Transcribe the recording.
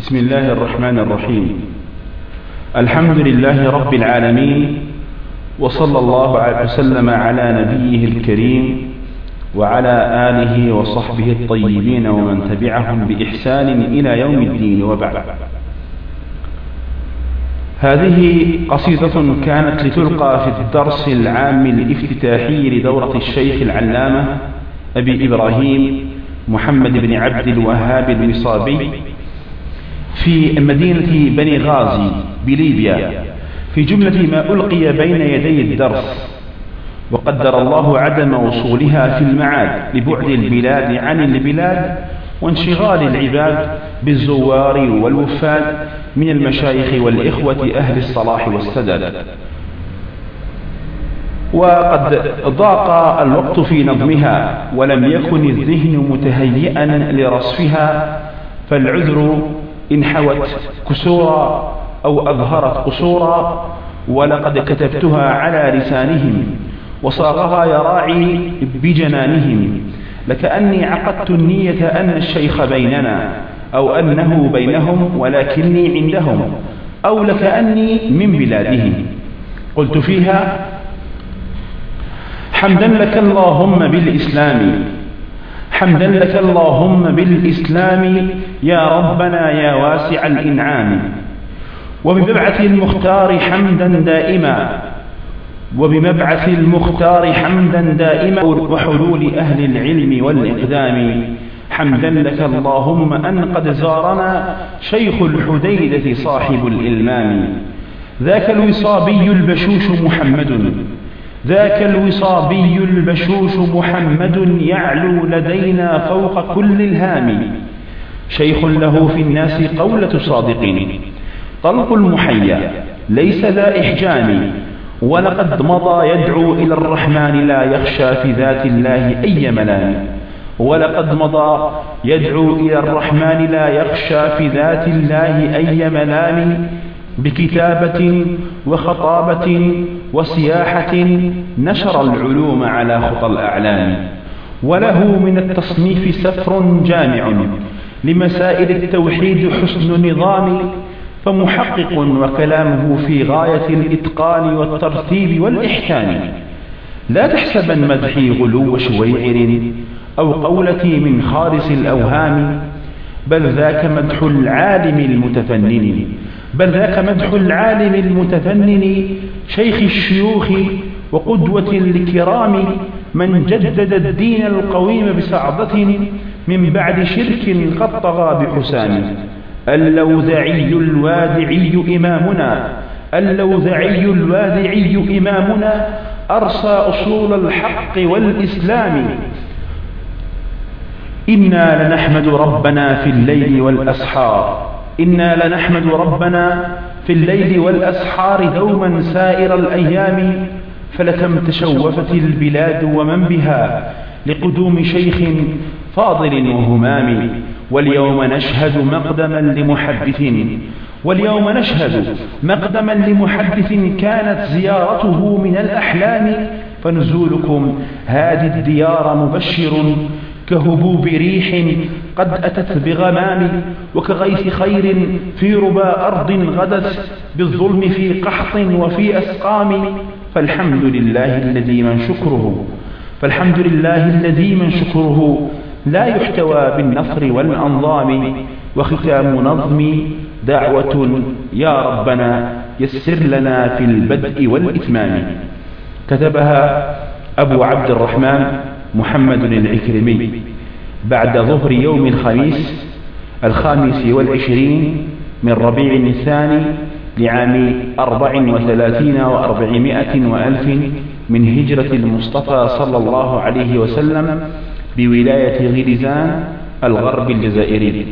بسم الله الرحمن الرحيم. الحمد لله رب العالمين وصلى الله وسلم على نبيه الكريم وعلى آله وصحبه الطيبين ومن تبعهم بإحسان إلى يوم الدين وبعد. هذه قصيدة كانت لتلقى في الدرس العام الافتتاحي لدورة الشيخ العلامة أبي إبراهيم محمد بن عبد الوهاب المصابي في مدينة بني غازي بليبيا في جملة ما ألقي بين يدي الدرس وقدر الله عدم وصولها في المعاد لبعد البلاد عن البلاد وانشغال العباد بالزوار والوفاد من المشايخ والإخوة أهل الصلاح والسداد. وقد ضاق الوقت في نظمها ولم يكن الذهن متهيئا لرصفها فالعذر إن حوت كسورا أو أظهرت قصورا ولقد كتبتها على لسانهم وصاغها يراعي بجنانهم لكأني عقدت النية أن الشيخ بيننا أو أنه بينهم ولكني عندهم أو لكأني من بلادهم قلت فيها حمدا لك اللهم بالإسلام حمدا لك اللهم بالإسلام يا ربنا يا واسع الإنعام. وبمبعث المختار حمدا دائما. وبمبعث المختار حمدا دائما. وحلول أهل العلم والإقدام. حمدا لك اللهم أن قد زارنا شيخ الحديدة صاحب الإلمام. ذاك الوصابي البشوش محمد. ذاك الوصابي البشوش محمد يعلو لدينا فوق كل الهام. شيخ له في الناس قولة صادق طلق المحيا ليس ذا إحجام. ولقد مضى يدعو إلى الرحمن لا يخشى في ذات الله أي ملام. ولقد مضى يدعو إلى الرحمن لا يخشى في ذات الله أي ملام. بكتابة وخطابة وسياحة نشر العلوم على خطى الأعلام. وله من التصنيف سفر جامع لمسائل التوحيد حسن نظام فمحقق وكلامه في غاية الإتقان والترتيب والإحكام لا تحسبن مدحي غلو شويعر أو قولتي من خالص الأوهام بل ذاك مدح العالم المتفنن. بل ذاك مدح العالم المتفنن شيخ الشيوخ وقدوة الكرام من جدد الدين القويم بسعضة من بعد شرك قد طغى بحسام اللوذعي الوادعي إمامنا اللوذعي الوادعي إمامنا أرسى أصول الحق والإسلام. إنا لنحمد ربنا في الليل والأسحار. إنا لنحمد ربنا في الليل والأسحار دوما سائر الأيام فلكم تشوفت البلاد ومن بها لقدوم شيخ فاضل وهمام واليوم نشهد مقدما لمحدث واليوم نشهد مقدما لمحدث كانت زيارته من الأحلام فنزولكم هذه الديار مبشر كهبوب ريح قد أتت بغمام وكغيث خير في ربا أرض غدت بالظلم في قحط وفي أسقام. فالحمد لله الذي من شكره فالحمد لله الذي من شكره. لا يحتوى بالنصر والأنظام وختام نظم دعوة يا ربنا يسر لنا في البدء والإتمام. كتبها أبو عبد الرحمن محمد العكرمي. بعد ظهر يوم الخميس الخامس والعشرين من ربيع الثاني لعام أربع وثلاثين وأربعمائة وألف من هجرة المصطفى صلى الله عليه وسلم بولاية غلزان الغرب الجزائري.